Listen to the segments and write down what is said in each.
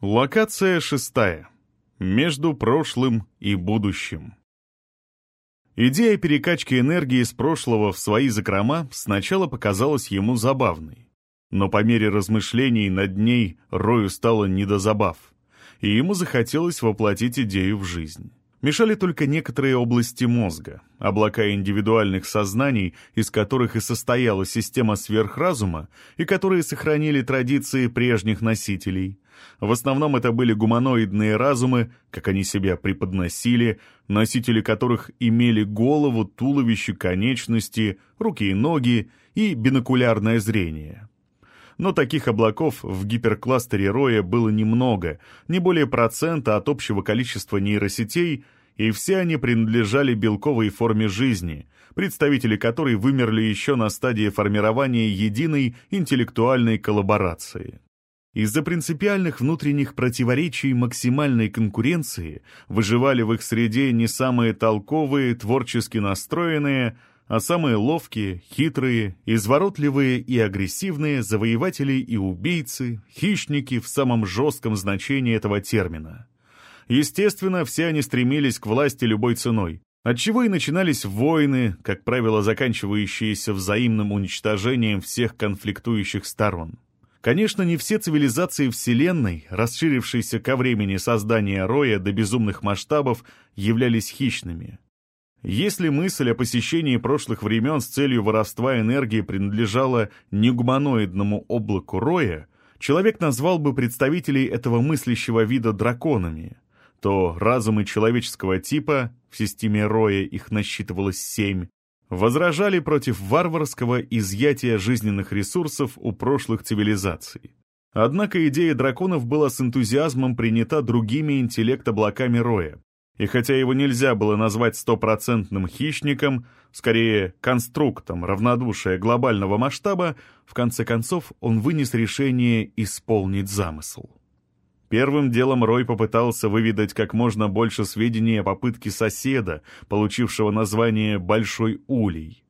Локация шестая. Между прошлым и будущим. Идея перекачки энергии из прошлого в свои закрома сначала показалась ему забавной. Но по мере размышлений над ней Рою стало не до забав, и ему захотелось воплотить идею в жизнь. Мешали только некоторые области мозга, облака индивидуальных сознаний, из которых и состояла система сверхразума, и которые сохранили традиции прежних носителей. В основном это были гуманоидные разумы, как они себя преподносили, носители которых имели голову, туловище, конечности, руки и ноги и бинокулярное зрение. Но таких облаков в гиперкластере Роя было немного, не более процента от общего количества нейросетей, и все они принадлежали белковой форме жизни, представители которой вымерли еще на стадии формирования единой интеллектуальной коллаборации. Из-за принципиальных внутренних противоречий максимальной конкуренции выживали в их среде не самые толковые, творчески настроенные, а самые ловкие, хитрые, изворотливые и агрессивные завоеватели и убийцы, хищники в самом жестком значении этого термина. Естественно, все они стремились к власти любой ценой, отчего и начинались войны, как правило, заканчивающиеся взаимным уничтожением всех конфликтующих сторон. Конечно, не все цивилизации Вселенной, расширившиеся ко времени создания Роя до безумных масштабов, являлись хищными – если мысль о посещении прошлых времен с целью воровства энергии принадлежала не гуманоидному облаку Роя, человек назвал бы представителей этого мыслящего вида драконами, то разумы человеческого типа, в системе Роя их насчитывалось семь, возражали против варварского изъятия жизненных ресурсов у прошлых цивилизаций. Однако идея драконов была с энтузиазмом принята другими интеллект-облаками Роя, и хотя его нельзя было назвать стопроцентным хищником, скорее конструктом равнодушия глобального масштаба, в конце концов он вынес решение исполнить замысел. Первым делом Рой попытался выведать как можно больше сведений о попытке соседа, получившего название «Большой Улей».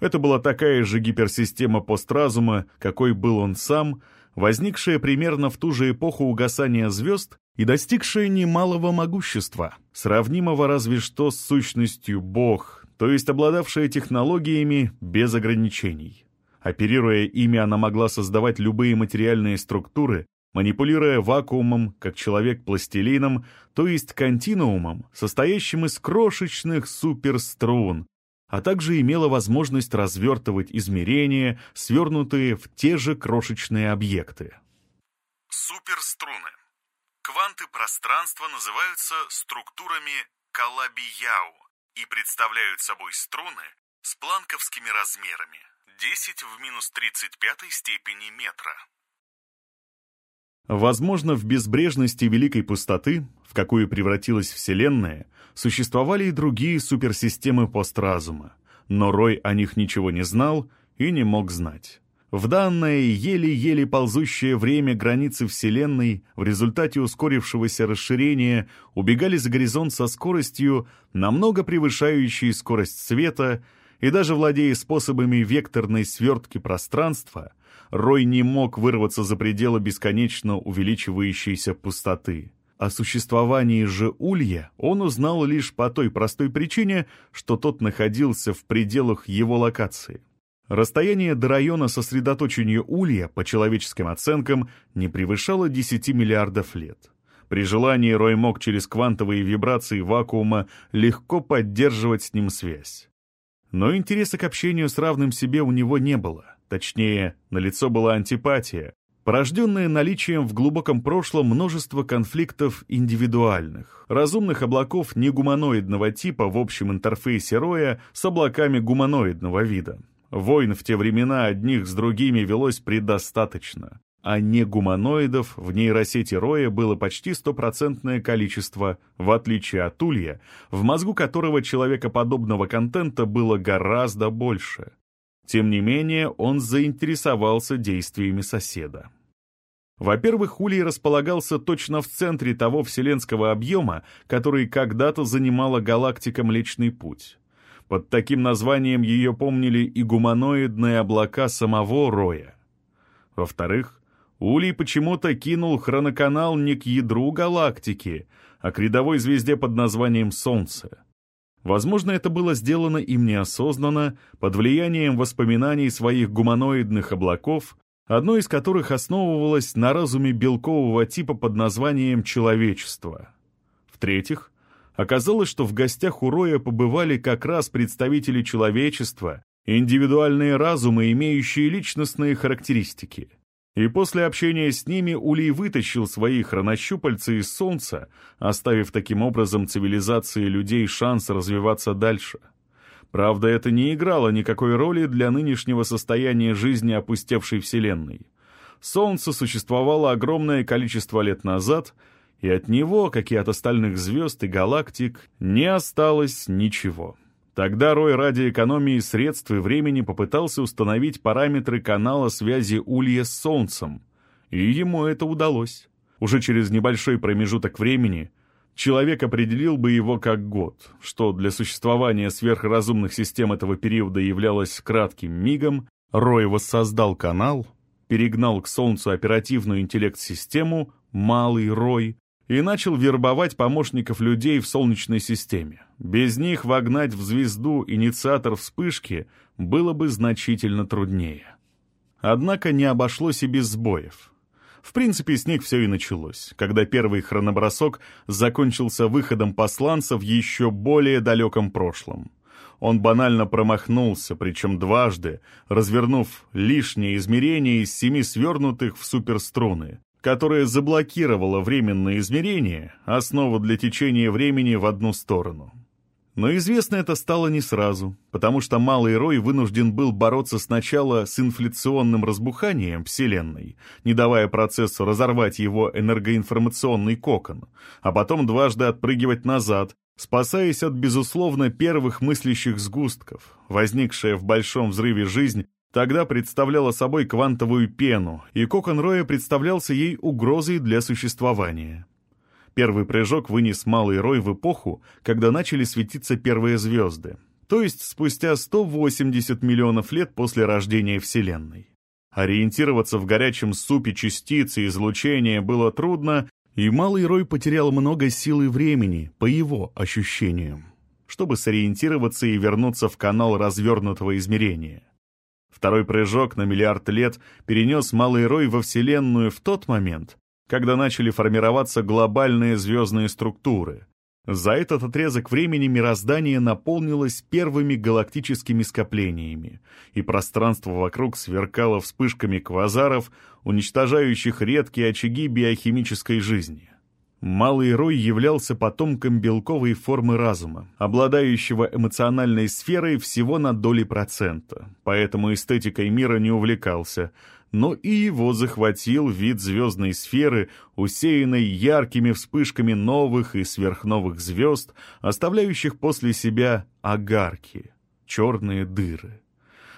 Это была такая же гиперсистема постразума, какой был он сам, возникшая примерно в ту же эпоху угасания звезд и достигшая немалого могущества, сравнимого разве что с сущностью Бог, то есть обладавшая технологиями без ограничений. Оперируя ими, она могла создавать любые материальные структуры, манипулируя вакуумом, как человек пластилином, то есть континуумом, состоящим из крошечных суперструн, а также имела возможность развертывать измерения, свернутые в те же крошечные объекты. Суперструны. Кванты пространства называются структурами Калабияу и представляют собой струны с планковскими размерами 10 в минус 35 степени метра. Возможно, в безбрежности великой пустоты, в какую превратилась Вселенная, существовали и другие суперсистемы постразума, но Рой о них ничего не знал и не мог знать. В данное еле-еле ползущее время границы Вселенной в результате ускорившегося расширения убегали за горизонт со скоростью, намного превышающей скорость света, и даже владея способами векторной свертки пространства, Рой не мог вырваться за пределы бесконечно увеличивающейся пустоты. О существовании же Улья он узнал лишь по той простой причине, что тот находился в пределах его локации. Расстояние до района сосредоточения улья, по человеческим оценкам, не превышало 10 миллиардов лет. При желании Рой мог через квантовые вибрации вакуума легко поддерживать с ним связь. Но интереса к общению с равным себе у него не было. Точнее, на лицо была антипатия, порожденная наличием в глубоком прошлом множества конфликтов индивидуальных, разумных облаков негуманоидного типа в общем интерфейсе Роя с облаками гуманоидного вида. Войн в те времена одних с другими велось предостаточно, а не гуманоидов в нейросети Роя было почти стопроцентное количество, в отличие от Улья, в мозгу которого человекоподобного контента было гораздо больше. Тем не менее, он заинтересовался действиями соседа. Во-первых, Улей располагался точно в центре того вселенского объема, который когда-то занимала галактика Млечный Путь. Под таким названием ее помнили и гуманоидные облака самого Роя. Во-вторых, Улей почему-то кинул хроноканал не к ядру галактики, а к рядовой звезде под названием Солнце. Возможно, это было сделано им неосознанно, под влиянием воспоминаний своих гуманоидных облаков, одно из которых основывалось на разуме белкового типа под названием «человечество». В-третьих, оказалось, что в гостях у Роя побывали как раз представители человечества, индивидуальные разумы, имеющие личностные характеристики. И после общения с ними Улей вытащил свои хронощупальцы из Солнца, оставив таким образом цивилизации людей шанс развиваться дальше — Правда, это не играло никакой роли для нынешнего состояния жизни опустевшей Вселенной. Солнце существовало огромное количество лет назад, и от него, как и от остальных звезд и галактик, не осталось ничего. Тогда Рой ради экономии средств и времени попытался установить параметры канала связи Улья с Солнцем, и ему это удалось. Уже через небольшой промежуток времени — человек определил бы его как год, что для существования сверхразумных систем этого периода являлось кратким мигом, Рой воссоздал канал, перегнал к Солнцу оперативную интеллект-систему «Малый Рой» и начал вербовать помощников людей в Солнечной системе. Без них вогнать в звезду инициатор вспышки было бы значительно труднее. Однако не обошлось и без сбоев. В принципе, с них все и началось, когда первый хронобросок закончился выходом посланца в еще более далеком прошлом. Он банально промахнулся, причем дважды, развернув лишнее измерение из семи свернутых в суперструны, которое заблокировало временное измерение, основа для течения времени в одну сторону. Но известно это стало не сразу, потому что Малый Рой вынужден был бороться сначала с инфляционным разбуханием Вселенной, не давая процессу разорвать его энергоинформационный кокон, а потом дважды отпрыгивать назад, спасаясь от, безусловно, первых мыслящих сгустков. Возникшая в большом взрыве жизнь тогда представляла собой квантовую пену, и кокон Роя представлялся ей угрозой для существования. Первый прыжок вынес Малый Рой в эпоху, когда начали светиться первые звезды, то есть спустя 180 миллионов лет после рождения Вселенной. Ориентироваться в горячем супе частиц и излучения было трудно, и Малый Рой потерял много сил и времени, по его ощущениям, чтобы сориентироваться и вернуться в канал развернутого измерения. Второй прыжок на миллиард лет перенес Малый Рой во Вселенную в тот момент, когда начали формироваться глобальные звездные структуры. За этот отрезок времени мироздание наполнилось первыми галактическими скоплениями, и пространство вокруг сверкало вспышками квазаров, уничтожающих редкие очаги биохимической жизни. Малый Рой являлся потомком белковой формы разума, обладающего эмоциональной сферой всего на доли процента, поэтому эстетикой мира не увлекался, но и его захватил вид звездной сферы, усеянной яркими вспышками новых и сверхновых звезд, оставляющих после себя огарки, черные дыры.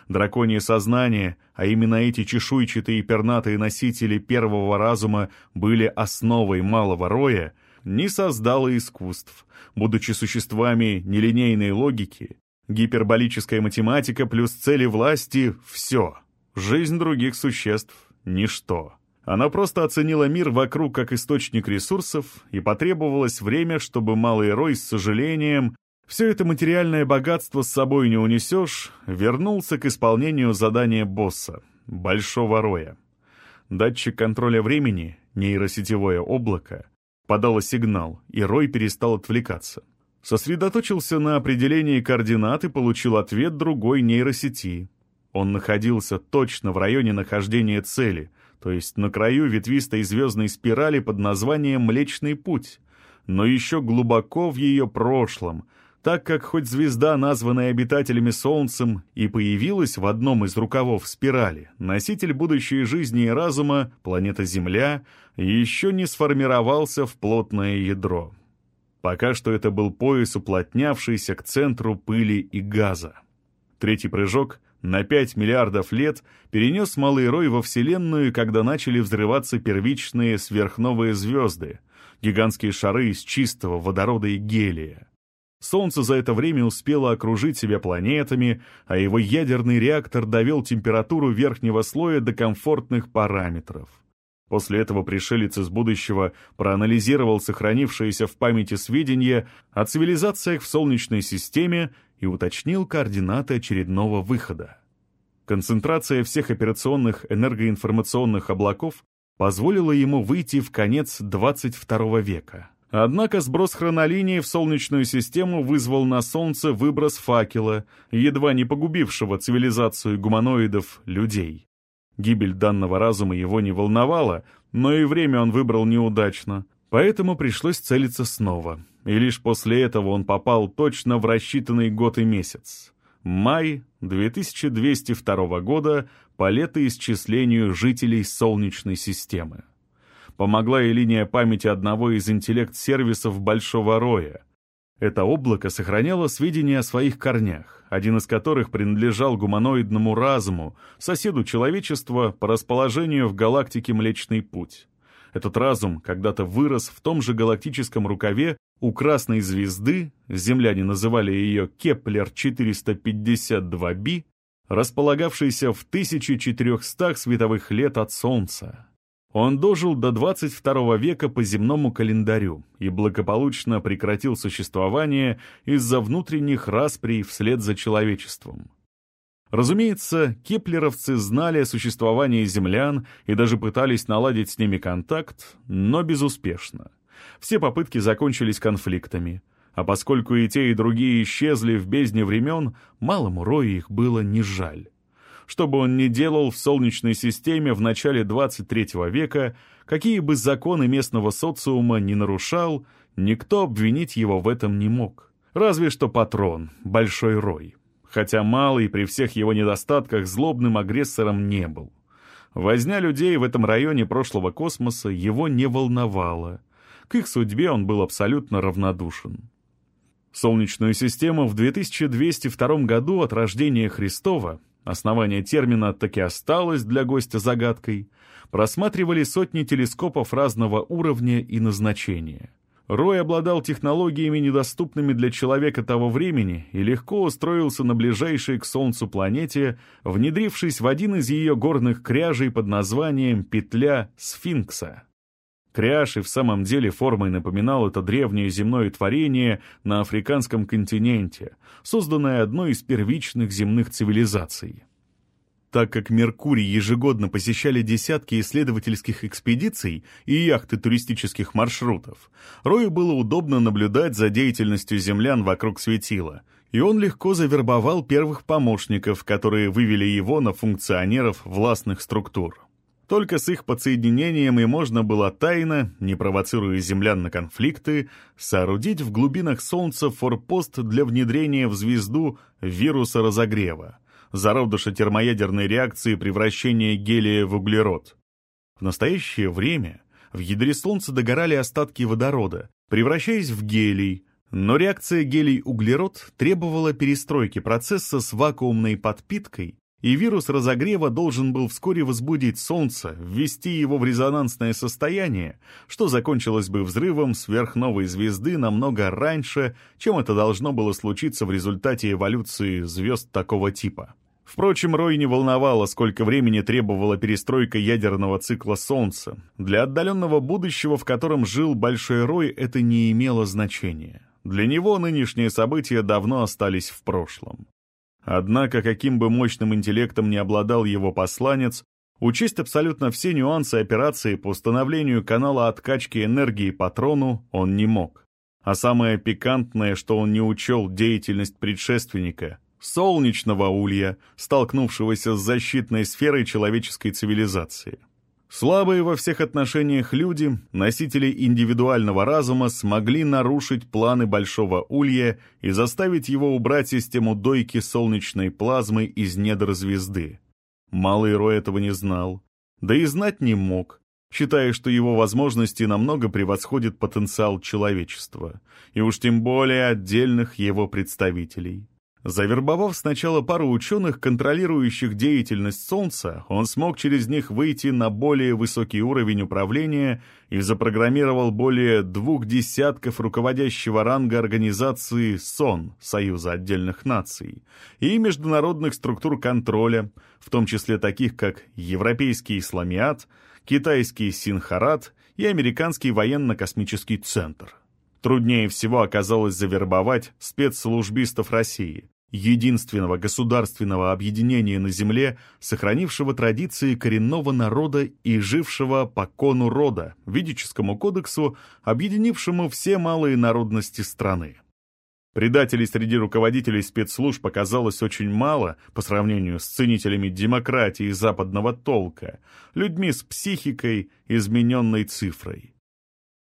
Драконье сознание, а именно эти чешуйчатые пернатые носители первого разума были основой малого роя, не создало искусств, будучи существами нелинейной логики, гиперболическая математика плюс цели власти — все — Жизнь других существ — ничто. Она просто оценила мир вокруг как источник ресурсов, и потребовалось время, чтобы малый Рой с сожалением «все это материальное богатство с собой не унесешь», вернулся к исполнению задания босса — Большого Роя. Датчик контроля времени, нейросетевое облако, подало сигнал, и Рой перестал отвлекаться. Сосредоточился на определении координат и получил ответ другой нейросети — он находился точно в районе нахождения цели, то есть на краю ветвистой звездной спирали под названием «Млечный путь», но еще глубоко в ее прошлом, так как хоть звезда, названная обитателями Солнцем, и появилась в одном из рукавов спирали, носитель будущей жизни и разума, планета Земля, еще не сформировался в плотное ядро. Пока что это был пояс, уплотнявшийся к центру пыли и газа. Третий прыжок на 5 миллиардов лет перенес Малый Рой во Вселенную, когда начали взрываться первичные сверхновые звезды, гигантские шары из чистого водорода и гелия. Солнце за это время успело окружить себя планетами, а его ядерный реактор довел температуру верхнего слоя до комфортных параметров. После этого пришелец из будущего проанализировал сохранившиеся в памяти сведения о цивилизациях в Солнечной системе и уточнил координаты очередного выхода. Концентрация всех операционных энергоинформационных облаков позволила ему выйти в конец 22 века. Однако сброс хронолинии в Солнечную систему вызвал на Солнце выброс факела, едва не погубившего цивилизацию гуманоидов людей. Гибель данного разума его не волновала, но и время он выбрал неудачно, поэтому пришлось целиться снова. И лишь после этого он попал точно в рассчитанный год и месяц. Май 2202 года по летоисчислению жителей Солнечной системы. Помогла и линия памяти одного из интеллект-сервисов Большого Роя. Это облако сохраняло сведения о своих корнях, один из которых принадлежал гуманоидному разуму, соседу человечества по расположению в галактике Млечный Путь. Этот разум когда-то вырос в том же галактическом рукаве у Красной Звезды, земляне называли ее Кеплер-452b, располагавшейся в 1400 световых лет от Солнца. Он дожил до 22 века по земному календарю и благополучно прекратил существование из-за внутренних расприй вслед за человечеством. Разумеется, кеплеровцы знали о существовании землян и даже пытались наладить с ними контакт, но безуспешно. Все попытки закончились конфликтами, а поскольку и те, и другие исчезли в бездне времен, малому Рою их было не жаль. Что бы он ни делал в Солнечной системе в начале 23 века, какие бы законы местного социума не нарушал, никто обвинить его в этом не мог. Разве что патрон, Большой Рой. Хотя Малый при всех его недостатках злобным агрессором не был. Возня людей в этом районе прошлого космоса его не волновала. К их судьбе он был абсолютно равнодушен. Солнечную систему в 2202 году от рождения Христова основание термина так и осталось для гостя загадкой, просматривали сотни телескопов разного уровня и назначения. Рой обладал технологиями, недоступными для человека того времени, и легко устроился на ближайшей к Солнцу планете, внедрившись в один из ее горных кряжей под названием «Петля Сфинкса». Кряж и в самом деле формой напоминал это древнее земное творение на африканском континенте, созданное одной из первичных земных цивилизаций. Так как Меркурий ежегодно посещали десятки исследовательских экспедиций и яхты туристических маршрутов, Рою было удобно наблюдать за деятельностью землян вокруг светила, и он легко завербовал первых помощников, которые вывели его на функционеров властных структур. Только с их подсоединением и можно было тайно, не провоцируя землян на конфликты, соорудить в глубинах Солнца форпост для внедрения в звезду вируса разогрева, зародыша термоядерной реакции превращения гелия в углерод. В настоящее время в ядре Солнца догорали остатки водорода, превращаясь в гелий, но реакция гелий-углерод требовала перестройки процесса с вакуумной подпиткой и вирус разогрева должен был вскоре возбудить Солнце, ввести его в резонансное состояние, что закончилось бы взрывом сверхновой звезды намного раньше, чем это должно было случиться в результате эволюции звезд такого типа. Впрочем, Рой не волновало, сколько времени требовала перестройка ядерного цикла Солнца. Для отдаленного будущего, в котором жил Большой Рой, это не имело значения. Для него нынешние события давно остались в прошлом. Однако, каким бы мощным интеллектом ни обладал его посланец, учесть абсолютно все нюансы операции по установлению канала откачки энергии патрону он не мог. А самое пикантное, что он не учел деятельность предшественника — солнечного улья, столкнувшегося с защитной сферой человеческой цивилизации. Слабые во всех отношениях люди, носители индивидуального разума, смогли нарушить планы Большого Улья и заставить его убрать систему дойки солнечной плазмы из недр звезды. Малый Рой этого не знал, да и знать не мог, считая, что его возможности намного превосходят потенциал человечества, и уж тем более отдельных его представителей. Завербовав сначала пару ученых, контролирующих деятельность Солнца, он смог через них выйти на более высокий уровень управления и запрограммировал более двух десятков руководящего ранга организации СОН, Союза отдельных наций, и международных структур контроля, в том числе таких как Европейский Исламиат, китайский Синхарат и американский военно-космический центр. Труднее всего оказалось завербовать спецслужбистов России, единственного государственного объединения на Земле, сохранившего традиции коренного народа и жившего по кону рода, ведическому кодексу, объединившему все малые народности страны. Предателей среди руководителей спецслужб оказалось очень мало по сравнению с ценителями демократии западного толка, людьми с психикой, измененной цифрой.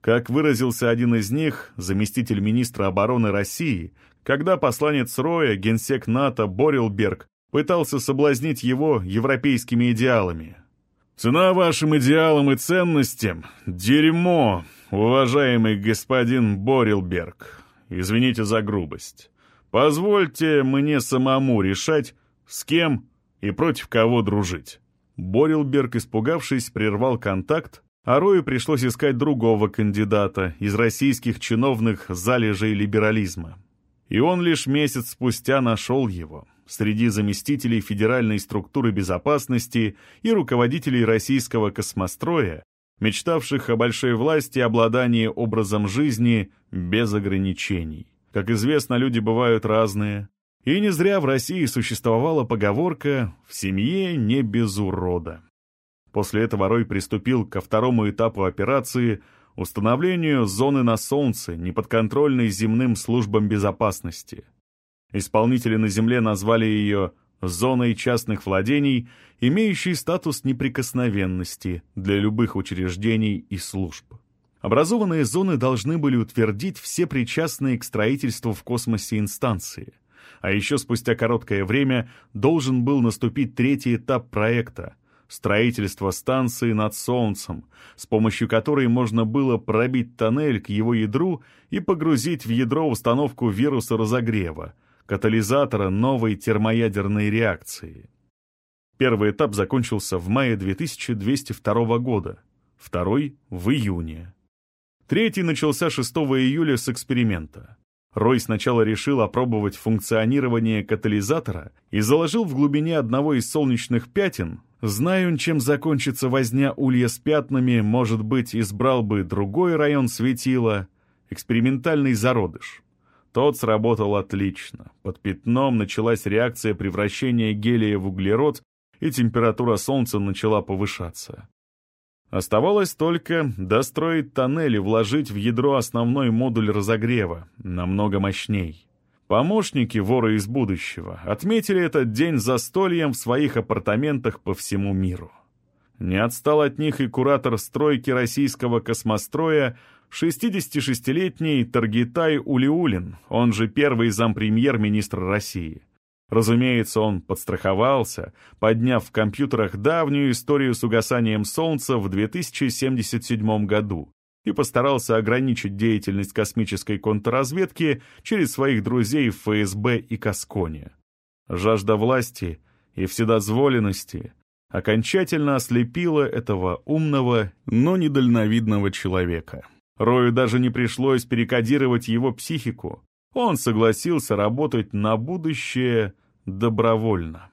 Как выразился один из них, заместитель министра обороны России, когда посланец Роя, генсек НАТО Борилберг, пытался соблазнить его европейскими идеалами. «Цена вашим идеалам и ценностям — дерьмо, уважаемый господин Борилберг», Извините за грубость. Позвольте мне самому решать, с кем и против кого дружить». Борилберг, испугавшись, прервал контакт, а Рою пришлось искать другого кандидата из российских чиновных залежей либерализма. И он лишь месяц спустя нашел его среди заместителей Федеральной структуры безопасности и руководителей российского космостроя, мечтавших о большой власти и обладании образом жизни без ограничений. Как известно, люди бывают разные. И не зря в России существовала поговорка «в семье не без урода». После этого Рой приступил ко второму этапу операции – установлению зоны на Солнце, неподконтрольной земным службам безопасности. Исполнители на Земле назвали ее зоной частных владений, имеющей статус неприкосновенности для любых учреждений и служб. Образованные зоны должны были утвердить все причастные к строительству в космосе инстанции. А еще спустя короткое время должен был наступить третий этап проекта — строительство станции над Солнцем, с помощью которой можно было пробить тоннель к его ядру и погрузить в ядро установку вируса разогрева, катализатора новой термоядерной реакции. Первый этап закончился в мае 2202 года, второй — в июне. Третий начался 6 июля с эксперимента. Рой сначала решил опробовать функционирование катализатора и заложил в глубине одного из солнечных пятен, зная он, чем закончится возня улья с пятнами, может быть, избрал бы другой район светила, экспериментальный зародыш. Тот сработал отлично. Под пятном началась реакция превращения гелия в углерод, и температура Солнца начала повышаться. Оставалось только достроить тоннель и вложить в ядро основной модуль разогрева, намного мощней. Помощники воры из будущего отметили этот день застольем в своих апартаментах по всему миру. Не отстал от них и куратор стройки российского космостроя 66-летний Таргитай Улиулин, он же первый зампремьер-министра России. Разумеется, он подстраховался, подняв в компьютерах давнюю историю с угасанием Солнца в 2077 году и постарался ограничить деятельность космической контрразведки через своих друзей в ФСБ и Касконе. Жажда власти и вседозволенности окончательно ослепила этого умного, но недальновидного человека. Рою даже не пришлось перекодировать его психику. Он согласился работать на будущее добровольно.